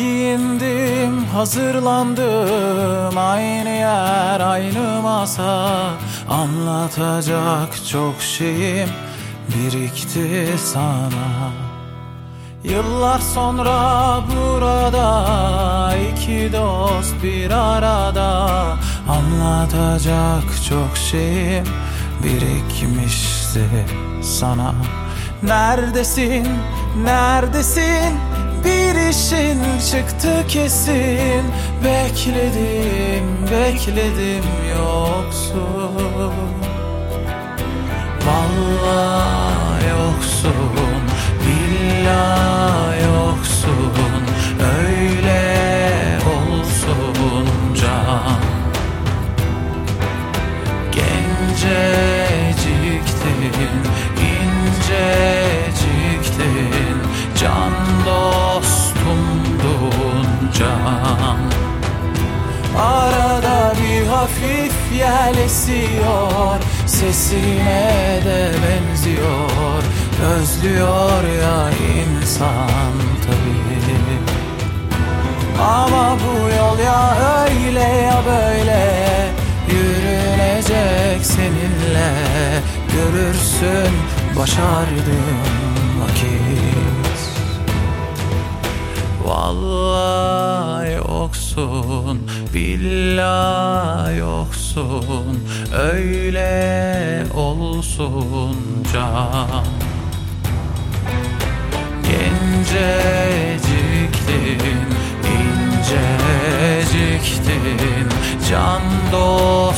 Giyindim, hazırlandım. Aynı yer, aynı masa. Anlatacak çok şeyim birikti sana. Yıllar sonra burada iki dost bir arada. Anlatacak çok şeyim birikmişti sana. Neredesin, neredesin bir işin çıktı kesin. Bekledim, bekledim yoksun. Vallahi yoksun, billah yoksun. Öyle olsun can. Genceciktin, inceciktin. Can dostumdun hafif yel esiyor Sesine de benziyor. Özlüyor ya insan tabii. Ama bu yol ya öyle ya böyle. Yürünecek seninle. Görürsün başardığım vakit. Vallahi yoksun, billah yoksun Öyle olsun can. Genceciktin, inceciktin Can dostumdun